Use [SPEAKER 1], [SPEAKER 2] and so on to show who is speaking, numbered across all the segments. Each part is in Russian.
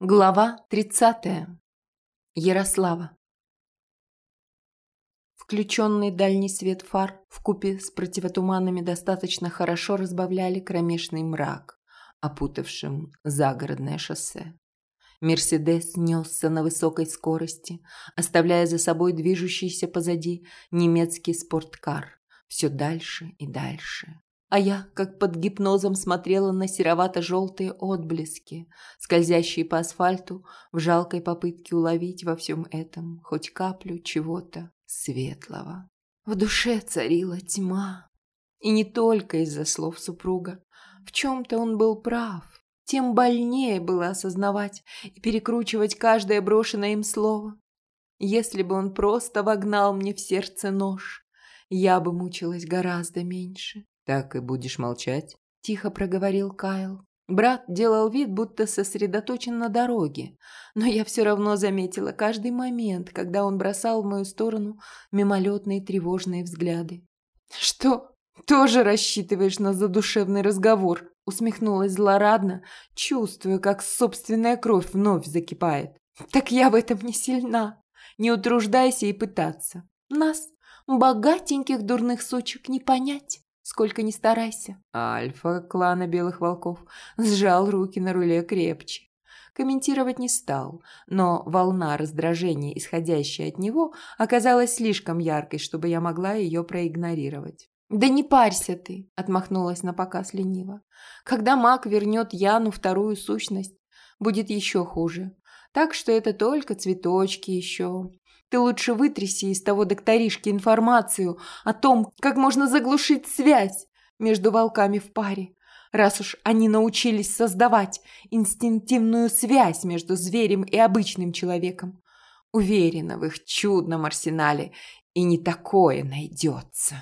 [SPEAKER 1] Глава 30. Ярослава. Включенный дальний свет фар вкупе с противотуманами достаточно хорошо разбавляли кромешный мрак, опутавшим загородное шоссе. Мерседес несся на высокой скорости, оставляя за собой движущийся позади немецкий спорткар все дальше и дальше. А я, как под гипнозом, смотрела на серовато-желтые отблески, скользящие по асфальту, в жалкой попытке уловить во всем этом хоть каплю чего-то светлого. В душе царила тьма. И не только из-за слов супруга. В чем-то он был прав. Тем больнее было осознавать и перекручивать каждое брошенное им слово. Если бы он просто вогнал мне в сердце нож, я бы мучилась гораздо меньше.
[SPEAKER 2] «Так и будешь молчать?»
[SPEAKER 1] – тихо проговорил Кайл. Брат делал вид, будто сосредоточен на дороге, но я все равно заметила каждый момент, когда он бросал в мою сторону мимолетные тревожные взгляды. «Что, тоже рассчитываешь на задушевный разговор?» – усмехнулась злорадно, чувствуя, как собственная кровь вновь закипает. «Так я в этом не сильна. Не утруждайся и пытаться. Нас, богатеньких дурных сучек, не понять» сколько ни старайся.
[SPEAKER 2] Альфа клана Белых Волков сжал руки на руле крепче. Комментировать не стал, но волна раздражения, исходящая от него, оказалась слишком яркой, чтобы я могла ее проигнорировать.
[SPEAKER 1] «Да не парься ты!» – отмахнулась на показ лениво. «Когда маг вернет Яну вторую сущность, будет еще хуже. Так что это только цветочки еще. Ты лучше вытряси из того докторишки информацию о том, как можно заглушить связь между волками в паре, раз уж они научились создавать инстинктивную связь между зверем и обычным человеком. Уверена в их чудном арсенале, и не такое найдется.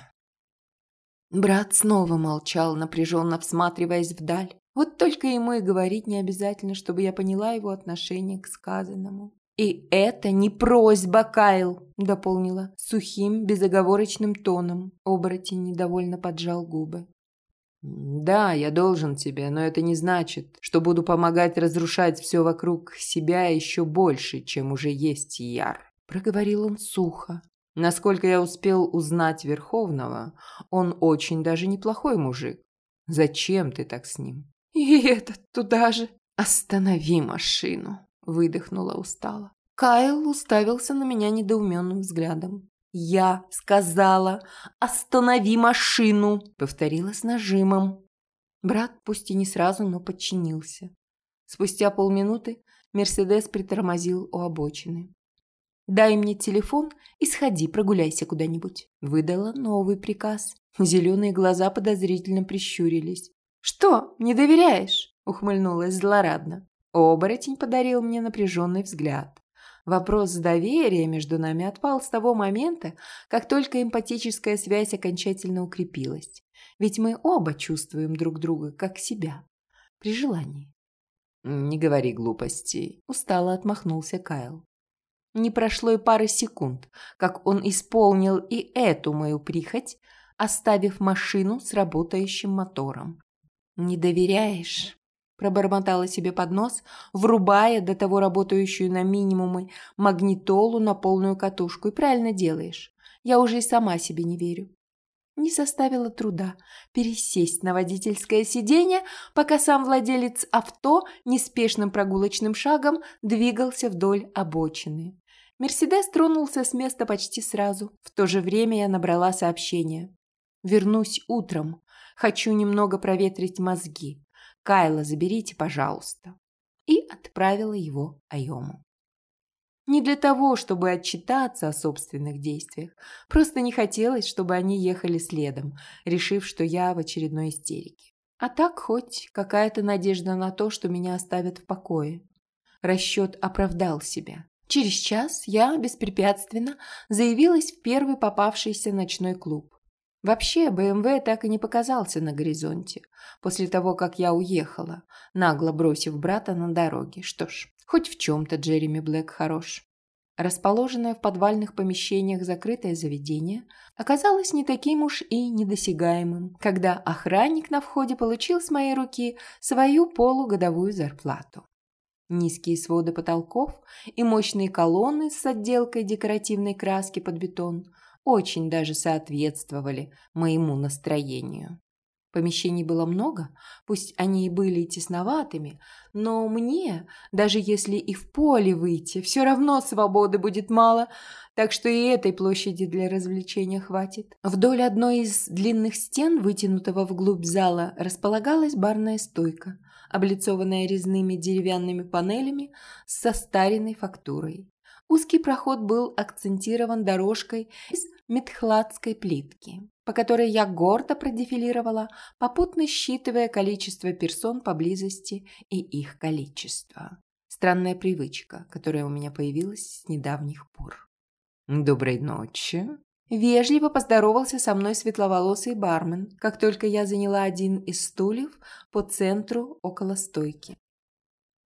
[SPEAKER 1] Брат снова молчал, напряженно всматриваясь вдаль. Вот только ему и говорить не обязательно, чтобы я поняла его отношение к сказанному. «И это не просьба, Кайл», – дополнила сухим, безоговорочным тоном. Оборотень недовольно поджал губы.
[SPEAKER 2] «Да, я должен тебе, но это не значит, что буду помогать разрушать все вокруг себя еще больше, чем уже есть Яр», – проговорил он сухо. «Насколько я успел узнать Верховного, он очень даже неплохой мужик. Зачем ты так с ним?»
[SPEAKER 1] «И этот туда же. Останови машину!» Выдохнула устало. Кайл уставился на меня недоуменным взглядом. «Я сказала, останови машину!» Повторила с нажимом. Брат пусть и не сразу, но подчинился. Спустя полминуты Мерседес притормозил у обочины. «Дай мне телефон и сходи, прогуляйся куда-нибудь», – выдала новый приказ. Зеленые глаза подозрительно прищурились. «Что, не доверяешь?» – ухмыльнулась злорадно. Оборотень подарил мне напряженный взгляд. Вопрос доверия между нами отпал с того момента, как только эмпатическая связь окончательно укрепилась. Ведь мы оба чувствуем друг друга как себя. При желании.
[SPEAKER 2] «Не говори глупостей», –
[SPEAKER 1] устало отмахнулся Кайл. Не прошло и пары секунд, как он исполнил и эту мою прихоть, оставив машину с работающим мотором. «Не доверяешь?» Пробормотала себе под нос, врубая до того работающую на минимумы магнитолу на полную катушку. И правильно делаешь. Я уже и сама себе не верю. Не составило труда пересесть на водительское сиденье, пока сам владелец авто неспешным прогулочным шагом двигался вдоль обочины. Мерседес тронулся с места почти сразу. В то же время я набрала сообщение. «Вернусь утром. Хочу немного проветрить мозги. Кайла заберите, пожалуйста». И отправила его Айому. Не для того, чтобы отчитаться о собственных действиях. Просто не хотелось, чтобы они ехали следом, решив, что я в очередной истерике. А так хоть какая-то надежда на то, что меня оставят в покое. Расчет оправдал себя. Через час я беспрепятственно заявилась в первый попавшийся ночной клуб. Вообще, БМВ так и не показался на горизонте, после того, как я уехала, нагло бросив брата на дороге. Что ж, хоть в чем-то Джереми Блэк хорош. Расположенное в подвальных помещениях закрытое заведение оказалось не таким уж и недосягаемым, когда охранник на входе получил с моей руки свою полугодовую зарплату. Низкие своды потолков и мощные колонны с отделкой декоративной краски под бетон очень даже соответствовали моему настроению. Помещений было много, пусть они и были тесноватыми, но мне, даже если и в поле выйти, все равно свободы будет мало, так что и этой площади для развлечения хватит. Вдоль одной из длинных стен, вытянутого вглубь зала, располагалась барная стойка, облицованная резными деревянными панелями с состаренной фактурой. Узкий проход был акцентирован дорожкой из метхладской плитки по которой я гордо продефилировала, попутно считывая количество персон поблизости и их количество. Странная привычка, которая у меня появилась с недавних пор.
[SPEAKER 2] «Доброй ночи!»
[SPEAKER 1] Вежливо поздоровался со мной светловолосый бармен, как только я заняла один из стульев по центру около стойки.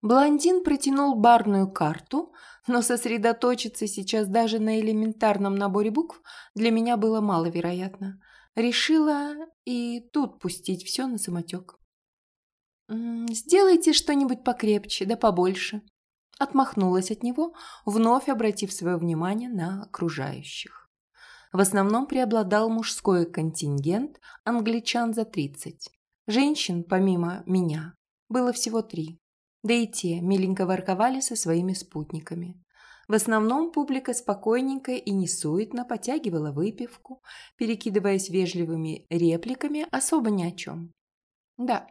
[SPEAKER 1] Блондин протянул барную карту, но сосредоточиться сейчас даже на элементарном наборе букв для меня было маловероятно. Решила и тут пустить все на самотек. «Сделайте что-нибудь покрепче, да побольше», отмахнулась от него, вновь обратив свое внимание на окружающих. В основном преобладал мужской контингент англичан за 30. Женщин, помимо меня, было всего три. Да и те миленько ворковали со своими спутниками. В основном публика спокойненько и несуетно потягивала выпивку, перекидываясь вежливыми репликами особо ни о чем. Да,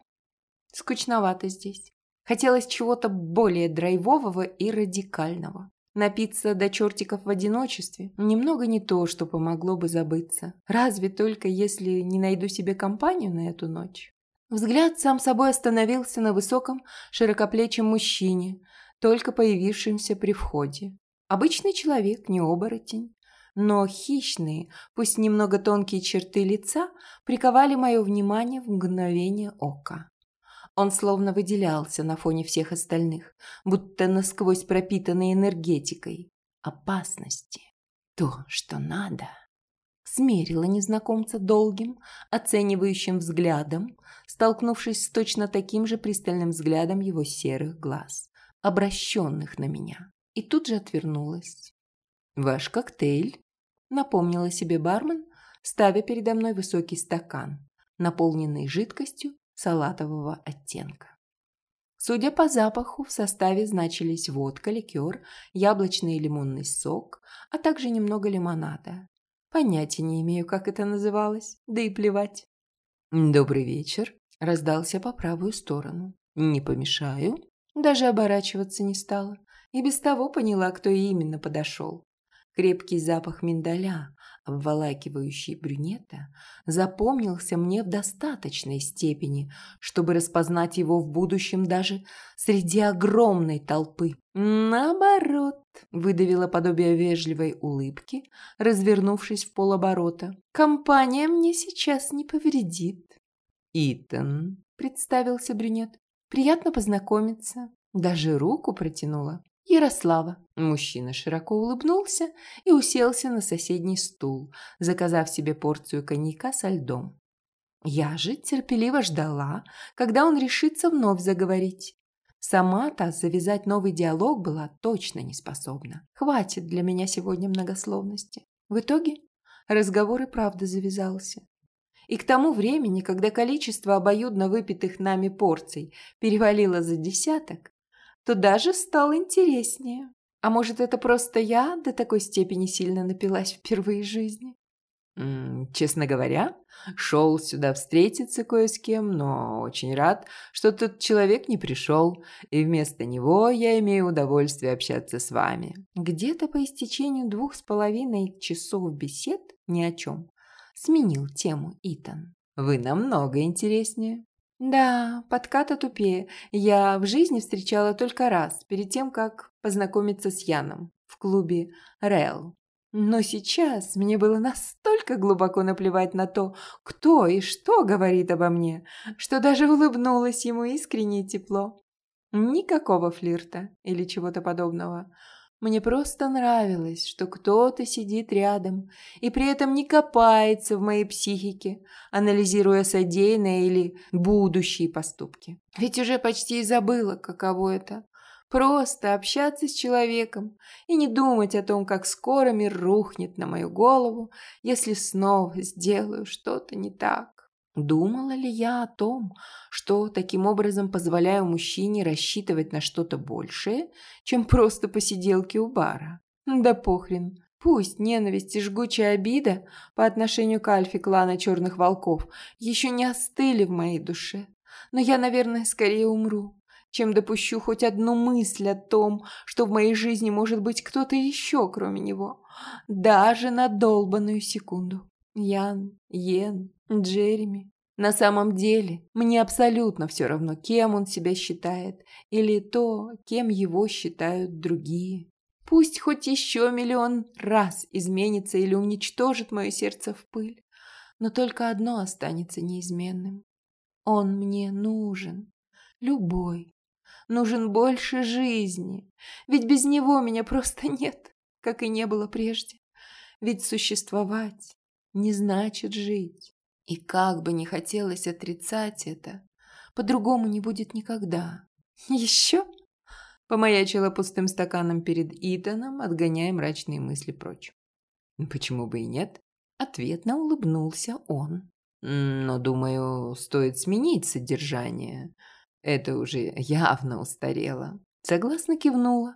[SPEAKER 1] скучновато здесь. Хотелось чего-то более драйвового и радикального. Напиться до чертиков в одиночестве – немного не то, что помогло бы забыться. Разве только если не найду себе компанию на эту ночь. Взгляд сам собой остановился на высоком, широкоплечем мужчине, только появившемся при входе. Обычный человек, не оборотень. Но хищные, пусть немного тонкие черты лица приковали мое внимание в мгновение ока. Он словно выделялся на фоне всех остальных, будто насквозь пропитанный энергетикой. Опасности. То, что надо. Смерила незнакомца долгим, оценивающим взглядом, столкнувшись с точно таким же пристальным взглядом его серых глаз, обращенных на меня и тут же отвернулась. «Ваш коктейль», — напомнила себе бармен, ставя передо мной высокий стакан, наполненный жидкостью салатового оттенка. Судя по запаху, в составе значились водка, ликер, яблочный и лимонный сок, а также немного лимонада. Понятия не имею, как это называлось, да и плевать.
[SPEAKER 2] «Добрый вечер», — раздался по правую сторону. «Не помешаю?»
[SPEAKER 1] Даже оборачиваться не стала. И без того поняла, кто именно подошел. Крепкий запах миндаля, обволакивающий брюнета, запомнился мне в достаточной степени, чтобы распознать его в будущем даже среди огромной толпы. «Наоборот», — выдавила подобие вежливой улыбки, развернувшись в полоборота. «Компания мне сейчас не повредит».
[SPEAKER 2] «Итан», —
[SPEAKER 1] представился брюнет. «Приятно познакомиться». Даже руку протянула. Ярослава. Мужчина широко улыбнулся и уселся на соседний стул, заказав себе порцию коньяка со льдом. Я же терпеливо ждала, когда он решится вновь заговорить. Сама-то завязать новый диалог была точно не способна. Хватит для меня сегодня многословности. В итоге разговор и правда завязался. И к тому времени, когда количество обоюдно выпитых нами порций перевалило за десяток, то даже стало интереснее. А может, это просто я до такой степени сильно напилась впервые в жизни?
[SPEAKER 2] честно говоря, шел сюда встретиться кое с кем, но очень рад, что тот человек не пришел, и вместо него я имею удовольствие общаться с вами.
[SPEAKER 1] Где-то по истечению двух с половиной часов бесед ни о чем сменил тему Итан.
[SPEAKER 2] Вы намного интереснее.
[SPEAKER 1] Да, подката тупее. Я в жизни встречала только раз, перед тем, как познакомиться с Яном в клубе «Рэл». Но сейчас мне было настолько глубоко наплевать на то, кто и что говорит обо мне, что даже улыбнулась ему искренне и тепло. Никакого флирта или чего-то подобного. Мне просто нравилось, что кто-то сидит рядом и при этом не копается в моей психике, анализируя содеянное или будущие поступки. Ведь уже почти и забыла, каково это Просто общаться с человеком и не думать о том, как скоро мир рухнет на мою голову, если снова сделаю что-то не так. Думала ли я о том, что таким образом позволяю мужчине рассчитывать на что-то большее, чем просто посиделки у бара? Да похрен. Пусть ненависть и жгучая обида по отношению к Альфе клана Черных Волков еще не остыли в моей душе, но я, наверное, скорее умру, чем допущу хоть одну мысль о том, что в моей жизни может быть кто-то еще, кроме него, даже на долбанную секунду. Ян, Йен, Джереми. На самом деле, мне абсолютно все равно, кем он себя считает, или то, кем его считают другие. Пусть хоть еще миллион раз изменится или уничтожит мое сердце в пыль, но только одно останется неизменным. Он мне нужен, любой, нужен больше жизни, ведь без него меня просто нет, как и не было прежде. Ведь существовать не значит жить. И как бы не хотелось отрицать это, по-другому не будет никогда. Еще? Помаячила пустым стаканом перед Итаном, отгоняя мрачные мысли прочь. Почему бы и нет? Ответно улыбнулся он. Но, думаю, стоит сменить содержание. Это уже явно устарело. Согласно кивнула.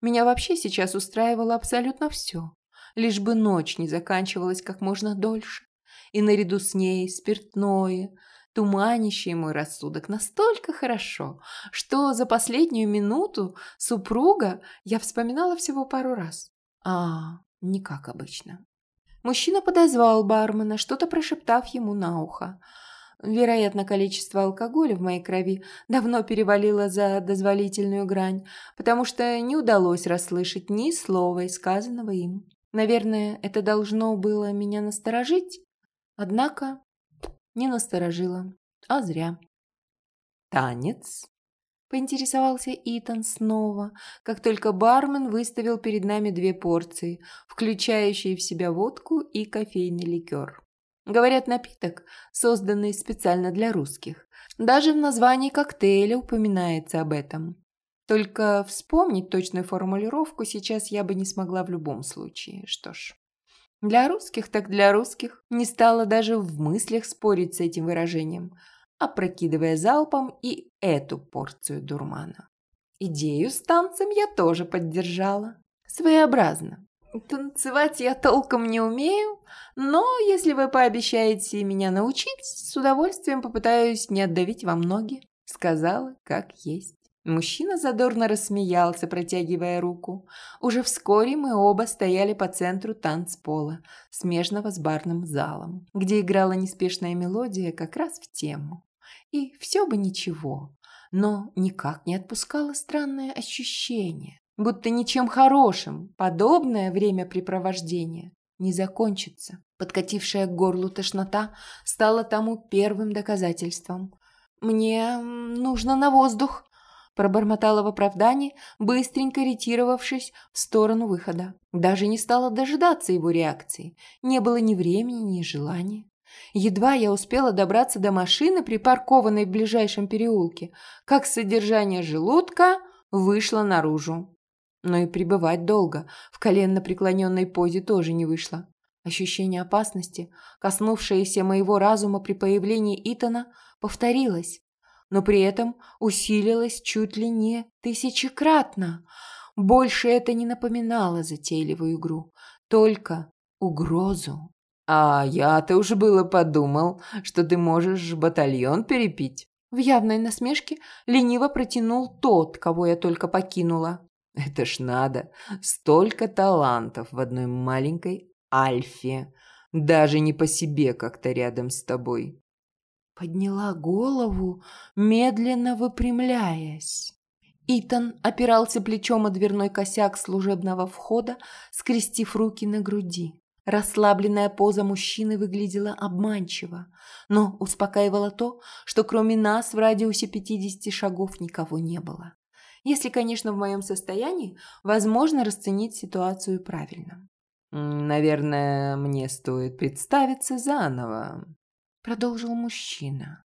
[SPEAKER 1] Меня вообще сейчас устраивало абсолютно все лишь бы ночь не заканчивалась как можно дольше. И наряду с ней спиртное, туманящее мой рассудок настолько хорошо, что за последнюю минуту супруга я вспоминала всего пару раз. А, не как обычно. Мужчина подозвал бармена, что-то прошептав ему на ухо. Вероятно, количество алкоголя в моей крови давно перевалило за дозволительную грань, потому что не удалось расслышать ни слова сказанного им. Наверное, это должно было меня насторожить, однако не насторожило, а зря. «Танец?» – поинтересовался Итан снова, как только бармен выставил перед нами две порции, включающие в себя водку и кофейный ликер. Говорят, напиток, созданный специально для русских. Даже в названии коктейля упоминается об этом. Только вспомнить точную формулировку сейчас я бы не смогла в любом случае. Что ж, для русских так для русских. Не стала даже в мыслях спорить с этим выражением, опрокидывая залпом и эту порцию дурмана. Идею с танцем я тоже поддержала. Своеобразно. Танцевать я толком не умею, но если вы пообещаете меня научить, с удовольствием попытаюсь не отдавить вам ноги. Сказала, как есть. Мужчина задорно рассмеялся, протягивая руку. Уже вскоре мы оба стояли по центру танцпола, смежного с барным залом, где играла неспешная мелодия как раз в тему. И все бы ничего, но никак не отпускало странное ощущение, будто ничем хорошим подобное времяпрепровождение не закончится. Подкатившая к горлу тошнота стала тому первым доказательством. «Мне нужно на воздух», Пробормотала в оправдании, быстренько ретировавшись в сторону выхода. Даже не стала дожидаться его реакции. Не было ни времени, ни желания. Едва я успела добраться до машины, припаркованной в ближайшем переулке, как содержание желудка вышло наружу. Но и пребывать долго в коленно-преклоненной позе тоже не вышло. Ощущение опасности, коснувшееся моего разума при появлении Итана, повторилось но при этом усилилось чуть ли не тысячекратно. Больше это не напоминало затейливую игру, только угрозу. «А я-то уж было подумал, что ты можешь батальон перепить». В явной насмешке лениво протянул тот, кого я только покинула. «Это ж надо! Столько талантов в одной маленькой Альфе! Даже не по себе как-то рядом с тобой!» Подняла голову, медленно выпрямляясь. Итан опирался плечом о дверной косяк служебного входа, скрестив руки на груди. Расслабленная поза мужчины выглядела обманчиво, но успокаивало то, что кроме нас в радиусе 50 шагов никого не было. Если, конечно, в моем состоянии возможно расценить ситуацию правильно. «Наверное, мне стоит представиться заново», продолжил мужчина.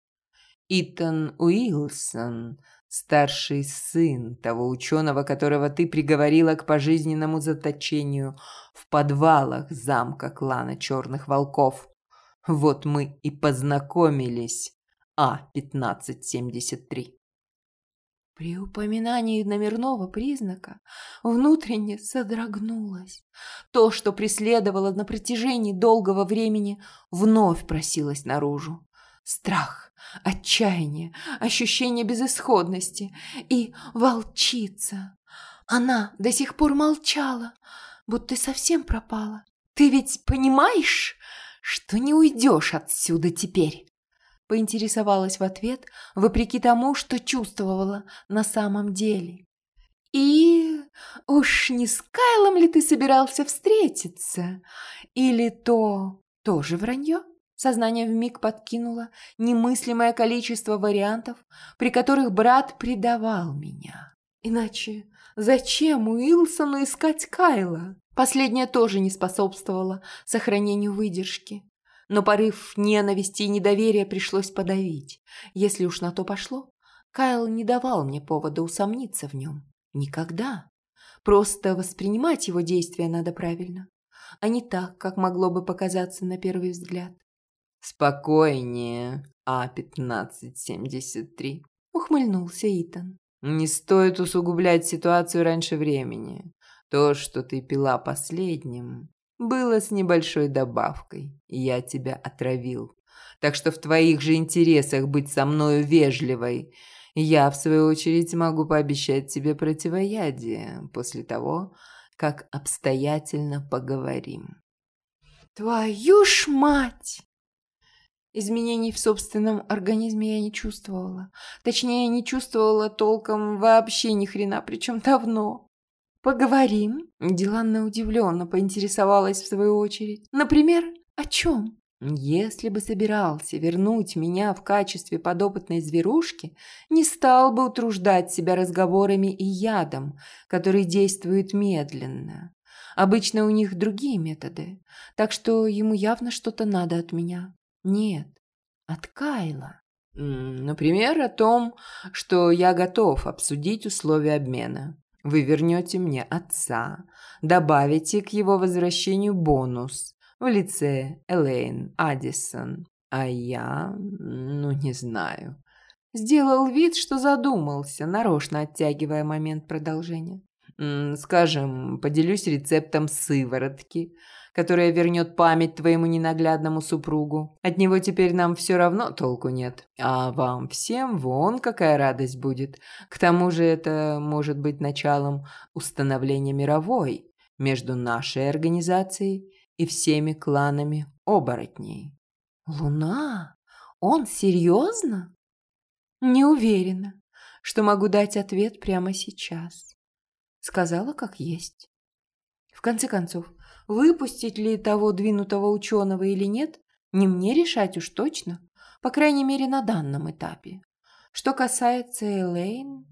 [SPEAKER 1] Итан Уилсон,
[SPEAKER 2] Старший сын того ученого, которого ты приговорила к пожизненному заточению в подвалах замка клана Черных Волков. Вот мы и познакомились, А-1573.
[SPEAKER 1] При упоминании номерного признака внутренне содрогнулась. То, что преследовало на протяжении долгого времени, вновь просилось наружу. Страх, отчаяние, ощущение безысходности и волчица. Она до сих пор молчала, будто совсем пропала. Ты ведь понимаешь, что не уйдешь отсюда теперь? Поинтересовалась в ответ, вопреки тому, что чувствовала на самом деле. «И уж не с Кайлом ли ты собирался встретиться? Или то тоже вранье?» Сознание вмиг подкинуло немыслимое количество вариантов, при которых брат предавал меня. Иначе зачем Уилсону искать Кайла? Последнее тоже не способствовало сохранению выдержки но порыв ненависти и недоверия пришлось подавить. Если уж на то пошло, Кайл не давал мне повода усомниться в нем. Никогда. Просто воспринимать его действия надо правильно, а не так, как могло бы показаться на первый взгляд.
[SPEAKER 2] «Спокойнее, А-1573», —
[SPEAKER 1] ухмыльнулся Итан.
[SPEAKER 2] «Не стоит усугублять ситуацию раньше времени. То, что ты пила последним, было с небольшой добавкой. Я тебя отравил. Так что в твоих же интересах быть со мною вежливой. Я, в свою очередь, могу пообещать тебе противоядие после того, как обстоятельно поговорим.
[SPEAKER 1] Твою ж мать! Изменений в собственном организме я не чувствовала. Точнее, не чувствовала толком вообще ни хрена, причем давно. «Поговорим?» Диланна удивленно поинтересовалась в свою очередь. «Например, о чем?» Если бы собирался вернуть меня в качестве подопытной зверушки, не стал бы утруждать себя разговорами и ядом, который действует медленно. Обычно у них другие методы, так что ему явно что-то надо от меня. Нет, от Кайла.
[SPEAKER 2] Например, о том, что я готов обсудить условия обмена. Вы вернете мне отца, добавите к его возвращению бонус в лице Элейн Адисон, а я, ну, не знаю. Сделал вид, что задумался, нарочно оттягивая момент продолжения. Скажем, поделюсь рецептом сыворотки, которая вернет память твоему ненаглядному супругу. От него теперь нам все равно толку нет. А вам всем вон какая радость будет. К тому же это может быть началом установления мировой между нашей организацией и всеми кланами оборотней.
[SPEAKER 1] Луна? Он серьезно? Не уверена, что могу дать ответ прямо сейчас. Сказала как есть. В конце концов, Выпустить ли того двинутого ученого или нет, не мне решать уж точно, по крайней мере на данном этапе. Что касается Элейн,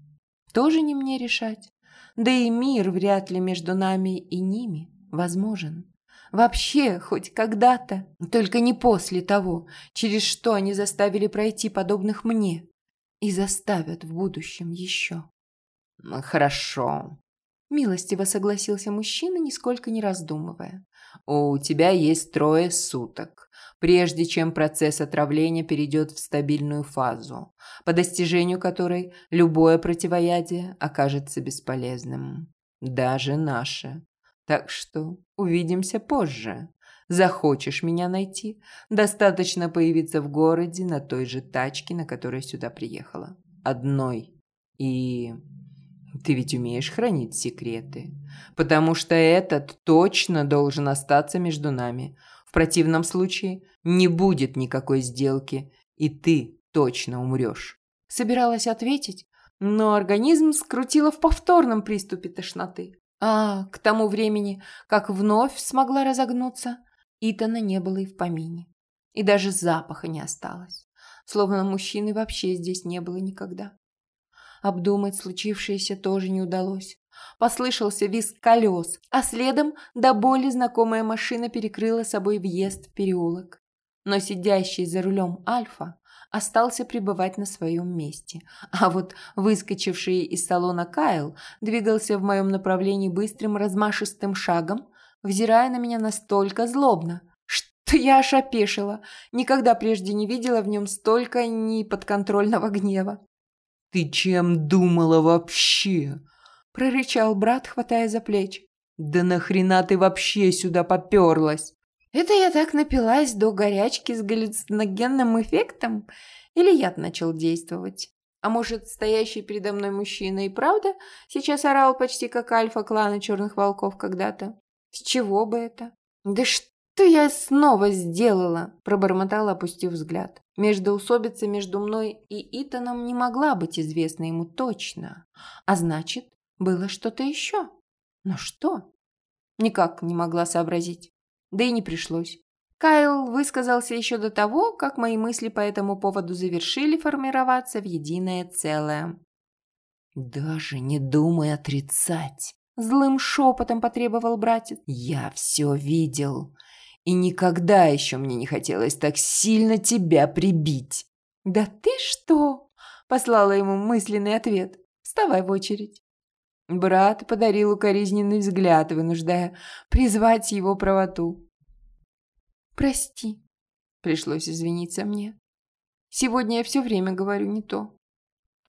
[SPEAKER 1] тоже не мне решать. Да и мир вряд ли между нами и ними возможен. Вообще, хоть когда-то, только не после того, через что они заставили пройти подобных мне и заставят в будущем еще.
[SPEAKER 2] «Хорошо»,
[SPEAKER 1] Милостиво согласился мужчина, нисколько не раздумывая.
[SPEAKER 2] «У тебя есть трое суток, прежде чем процесс отравления перейдет в стабильную фазу, по достижению которой любое противоядие окажется бесполезным. Даже наше. Так что увидимся позже. Захочешь меня найти, достаточно появиться в городе на той же тачке, на которой сюда приехала. Одной. И ты ведь умеешь хранить секреты. Потому что этот точно должен остаться между нами. В противном случае не будет никакой сделки, и ты точно умрешь.
[SPEAKER 1] Собиралась ответить, но организм скрутило в повторном приступе тошноты. А к тому времени, как вновь смогла разогнуться, Итана не было и в помине. И даже запаха не осталось. Словно мужчины вообще здесь не было никогда. Обдумать случившееся тоже не удалось. Послышался визг колес, а следом до боли знакомая машина перекрыла собой въезд в переулок. Но сидящий за рулем Альфа остался пребывать на своем месте. А вот выскочивший из салона Кайл двигался в моем направлении быстрым размашистым шагом, взирая на меня настолько злобно, что я аж опешила. Никогда прежде не видела в нем столько неподконтрольного гнева.
[SPEAKER 2] «Ты чем думала вообще?»
[SPEAKER 1] – прорычал брат, хватая за плечи.
[SPEAKER 2] «Да нахрена ты вообще сюда поперлась?»
[SPEAKER 1] Это я так напилась до горячки с галлюциногенным эффектом? Или яд начал действовать? А может, стоящий передо мной мужчина и правда сейчас орал почти как альфа клана черных волков когда-то? С чего бы это? Да что я снова сделала? Пробормотала, опустив взгляд. Междоусобица между мной и Итаном не могла быть известна ему точно. А значит, было что-то еще. Но что? Никак не могла сообразить. Да и не пришлось. Кайл высказался еще до того, как мои мысли по этому поводу завершили формироваться в единое целое.
[SPEAKER 2] «Даже не думай отрицать!»
[SPEAKER 1] Злым шепотом потребовал братец.
[SPEAKER 2] «Я все видел, и никогда еще мне не хотелось так сильно тебя прибить!»
[SPEAKER 1] «Да ты что?» – послала ему мысленный ответ. «Вставай в очередь». Брат подарил укоризненный взгляд, вынуждая призвать его правоту. «Прости», — пришлось извиниться мне. «Сегодня я все время говорю не то».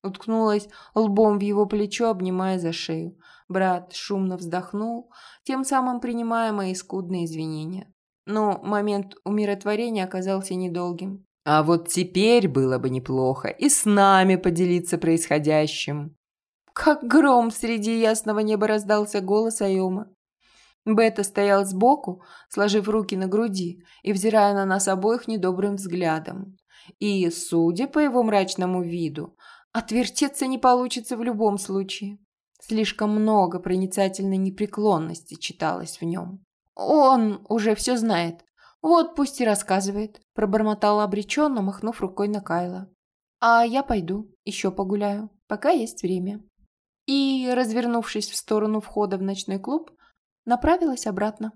[SPEAKER 1] Уткнулась лбом в его плечо, обнимая за шею. Брат шумно вздохнул, тем самым принимая мои скудные извинения. Но момент умиротворения оказался недолгим.
[SPEAKER 2] «А вот теперь было бы неплохо и с нами поделиться происходящим»,
[SPEAKER 1] как гром среди ясного неба раздался голос Айома. Бета стоял сбоку, сложив руки на груди и взирая на нас обоих недобрым взглядом. И, судя по его мрачному виду, отвертеться не получится в любом случае. Слишком много проницательной непреклонности читалось в нем. Он уже все знает. Вот пусть и рассказывает, пробормотала обреченно, махнув рукой на Кайла. А я пойду, еще погуляю, пока есть время и, развернувшись в сторону входа в ночной клуб, направилась обратно.